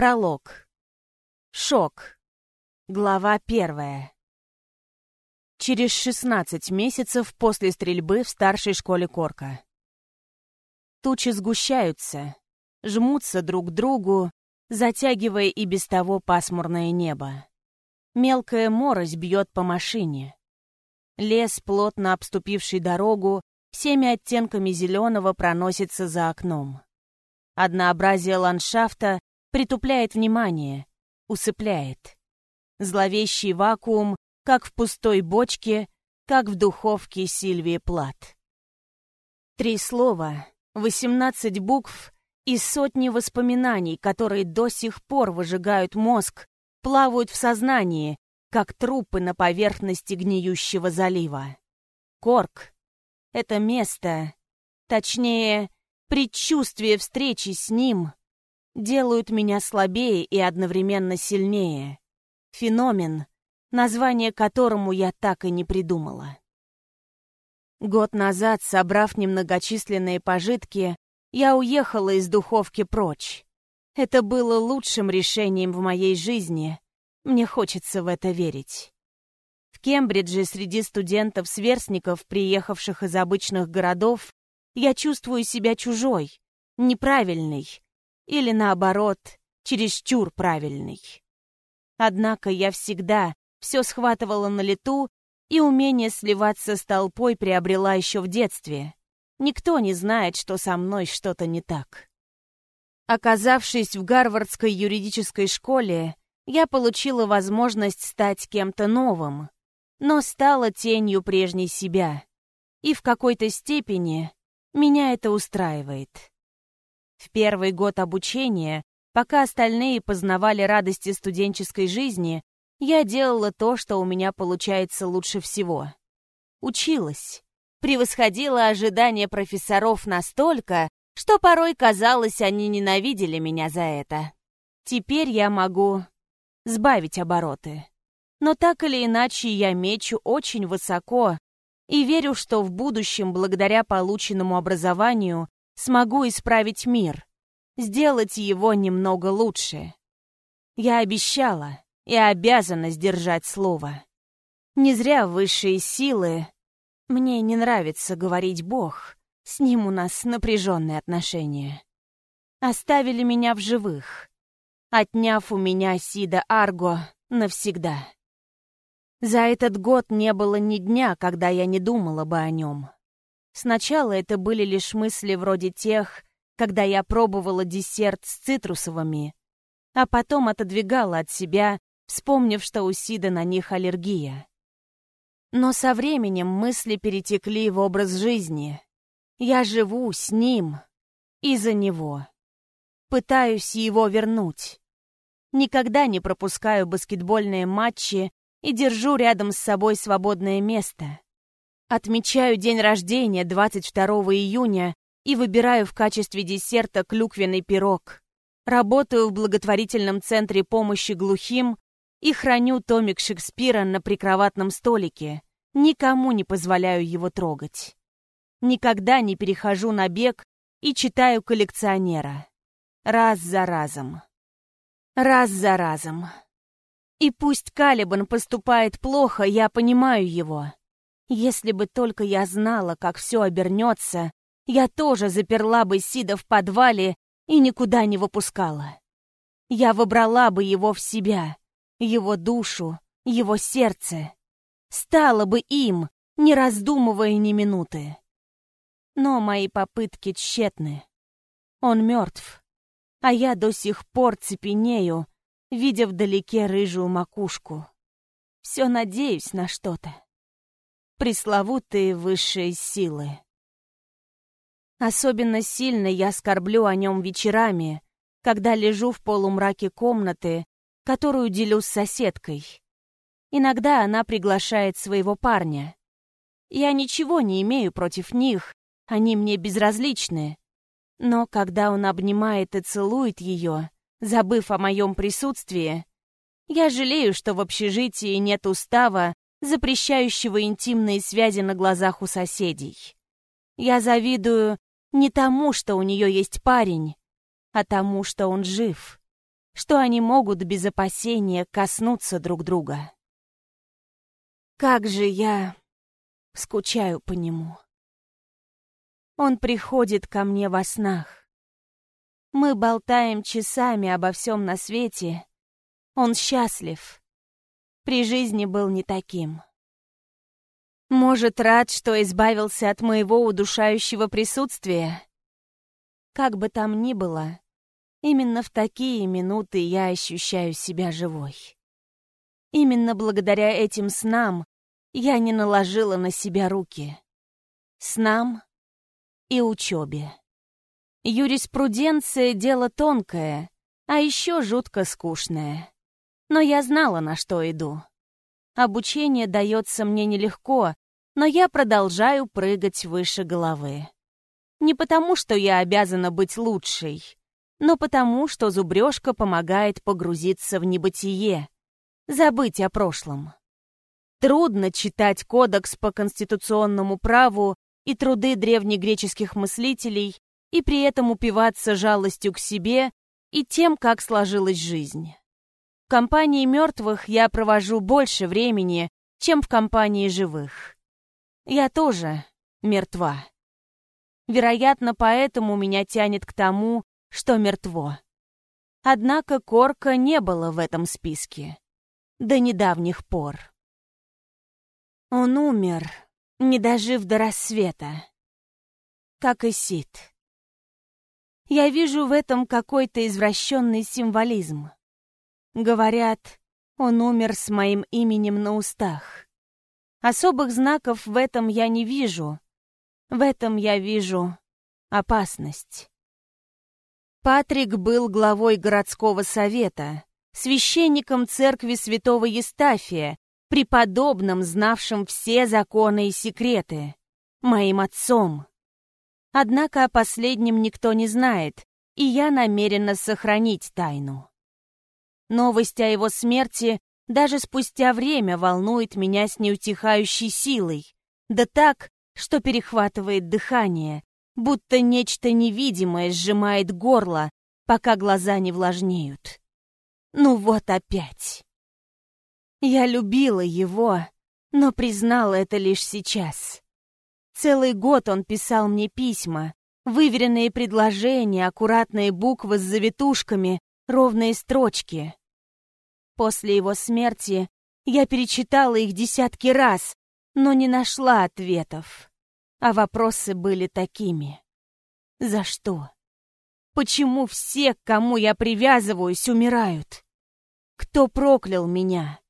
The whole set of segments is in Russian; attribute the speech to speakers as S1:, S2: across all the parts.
S1: Пролог. Шок. Глава первая. Через 16 месяцев после стрельбы в старшей школе Корка. Тучи сгущаются, жмутся друг к другу, затягивая и без того пасмурное небо. Мелкая морось бьет по машине. Лес, плотно обступивший дорогу, всеми оттенками зеленого проносится за окном. Однообразие ландшафта притупляет внимание, усыпляет. Зловещий вакуум, как в пустой бочке, как в духовке Сильвии Плат. Три слова, восемнадцать букв и сотни воспоминаний, которые до сих пор выжигают мозг, плавают в сознании, как трупы на поверхности гниющего залива. Корк — это место, точнее, предчувствие встречи с ним, делают меня слабее и одновременно сильнее. Феномен, название которому я так и не придумала. Год назад, собрав немногочисленные пожитки, я уехала из духовки прочь. Это было лучшим решением в моей жизни. Мне хочется в это верить. В Кембридже среди студентов-сверстников, приехавших из обычных городов, я чувствую себя чужой, неправильной или, наоборот, чересчур правильный. Однако я всегда все схватывала на лету, и умение сливаться с толпой приобрела еще в детстве. Никто не знает, что со мной что-то не так. Оказавшись в Гарвардской юридической школе, я получила возможность стать кем-то новым, но стала тенью прежней себя. И в какой-то степени меня это устраивает. В первый год обучения Пока остальные познавали радости студенческой жизни, я делала то, что у меня получается лучше всего. Училась. Превосходила ожидания профессоров настолько, что порой казалось, они ненавидели меня за это. Теперь я могу сбавить обороты. Но так или иначе я мечу очень высоко и верю, что в будущем, благодаря полученному образованию, смогу исправить мир — сделать его немного лучше. Я обещала и обязана сдержать слово. Не зря высшие силы... Мне не нравится говорить «Бог», с ним у нас напряженные отношения. Оставили меня в живых, отняв у меня Сида Арго навсегда. За этот год не было ни дня, когда я не думала бы о нем. Сначала это были лишь мысли вроде тех, когда я пробовала десерт с цитрусовыми, а потом отодвигала от себя, вспомнив, что у Сида на них аллергия. Но со временем мысли перетекли в образ жизни. Я живу с ним и за него. Пытаюсь его вернуть. Никогда не пропускаю баскетбольные матчи и держу рядом с собой свободное место. Отмечаю день рождения 22 июня и выбираю в качестве десерта клюквенный пирог. Работаю в благотворительном центре помощи глухим и храню томик Шекспира на прикроватном столике. Никому не позволяю его трогать. Никогда не перехожу на бег и читаю коллекционера. Раз за разом. Раз за разом. И пусть Калибан поступает плохо, я понимаю его. Если бы только я знала, как все обернется, я тоже заперла бы Сида в подвале и никуда не выпускала. Я вобрала бы его в себя, его душу, его сердце. Стала бы им, не раздумывая ни минуты. Но мои попытки тщетны. Он мертв, а я до сих пор цепенею, видя вдалеке рыжую макушку. Все надеюсь на что-то. Пресловутые высшие силы. Особенно сильно я скорблю о нем вечерами, когда лежу в полумраке комнаты, которую делю с соседкой. Иногда она приглашает своего парня. Я ничего не имею против них, они мне безразличны. Но когда он обнимает и целует ее, забыв о моем присутствии, я жалею, что в общежитии нет устава, запрещающего интимные связи на глазах у соседей. Я завидую не тому, что у нее есть парень, а тому, что он жив. что они могут без опасения коснуться друг друга. Как же я скучаю по нему. Он приходит ко мне во снах. Мы болтаем часами обо всем на свете. Он счастлив. При жизни был не таким. Может, рад, что избавился от моего удушающего присутствия? Как бы там ни было, именно в такие минуты я ощущаю себя живой. Именно благодаря этим снам я не наложила на себя руки. Снам и учебе. Юриспруденция — дело тонкое, а еще жутко скучное. Но я знала, на что иду. Обучение дается мне нелегко, но я продолжаю прыгать выше головы. Не потому, что я обязана быть лучшей, но потому, что зубрежка помогает погрузиться в небытие, забыть о прошлом. Трудно читать кодекс по конституционному праву и труды древнегреческих мыслителей и при этом упиваться жалостью к себе и тем, как сложилась жизнь. В компании мертвых я провожу больше времени, чем в компании живых. Я тоже мертва. Вероятно, поэтому меня тянет к тому, что мертво. Однако Корка не было в этом списке. До недавних пор. Он умер, не дожив до рассвета. Как и Сид. Я вижу в этом какой-то извращенный символизм. Говорят, он умер с моим именем на устах. Особых знаков в этом я не вижу. В этом я вижу опасность. Патрик был главой городского совета, священником церкви святого Евстафия, преподобным, знавшим все законы и секреты, моим отцом. Однако о последнем никто не знает, и я намерена сохранить тайну. Новость о его смерти даже спустя время волнует меня с неутихающей силой, да так, что перехватывает дыхание, будто нечто невидимое сжимает горло, пока глаза не влажнеют. Ну вот опять. Я любила его, но признала это лишь сейчас. Целый год он писал мне письма, выверенные предложения, аккуратные буквы с завитушками, ровные строчки. После его смерти я перечитала их десятки раз, но не нашла ответов. А вопросы были такими. За что? Почему все, к кому я привязываюсь, умирают? Кто проклял меня?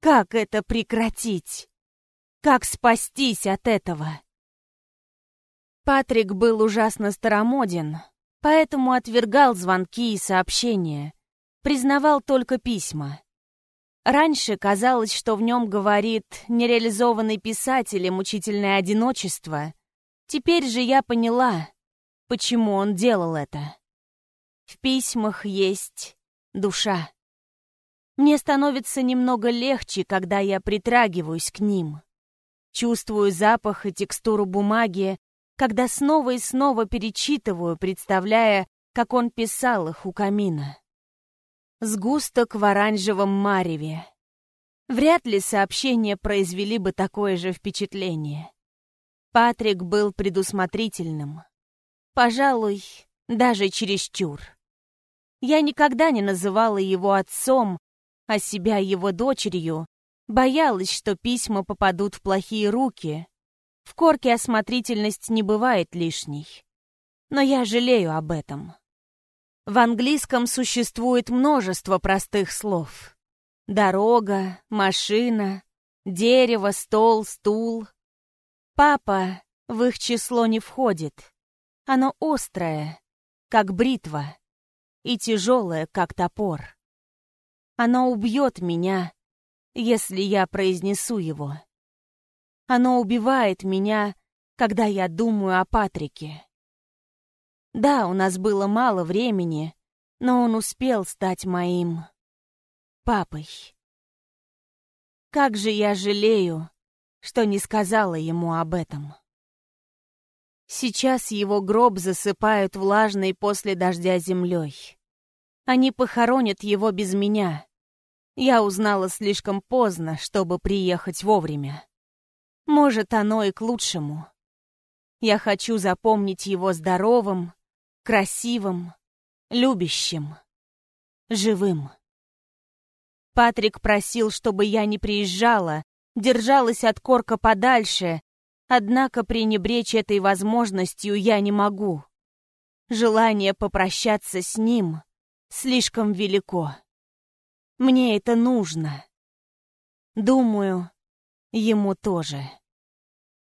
S1: Как это прекратить? Как спастись от этого? Патрик был ужасно старомоден, поэтому отвергал звонки и сообщения, признавал только письма. Раньше казалось, что в нем говорит нереализованный писатель и мучительное одиночество. Теперь же я поняла, почему он делал это. В письмах есть душа. Мне становится немного легче, когда я притрагиваюсь к ним. Чувствую запах и текстуру бумаги, когда снова и снова перечитываю, представляя, как он писал их у камина. Сгусток в оранжевом мареве. Вряд ли сообщения произвели бы такое же впечатление. Патрик был предусмотрительным. Пожалуй, даже чересчур. Я никогда не называла его отцом, а себя его дочерью, боялась, что письма попадут в плохие руки, в корке осмотрительность не бывает лишней. Но я жалею об этом. В английском существует множество простых слов. Дорога, машина, дерево, стол, стул. Папа в их число не входит. Оно острое, как бритва, и тяжелое, как топор. Оно убьет меня, если я произнесу его. Оно убивает меня, когда я думаю о Патрике. Да, у нас было мало времени, но он успел стать моим папой. Как же я жалею, что не сказала ему об этом. Сейчас его гроб засыпают влажной после дождя землей. Они похоронят его без меня. Я узнала слишком поздно, чтобы приехать вовремя. Может, оно и к лучшему. Я хочу запомнить его здоровым, красивым, любящим, живым. Патрик просил, чтобы я не приезжала, держалась от корка подальше, однако пренебречь этой возможностью я не могу. Желание попрощаться с ним слишком велико. Мне это нужно. Думаю, ему тоже.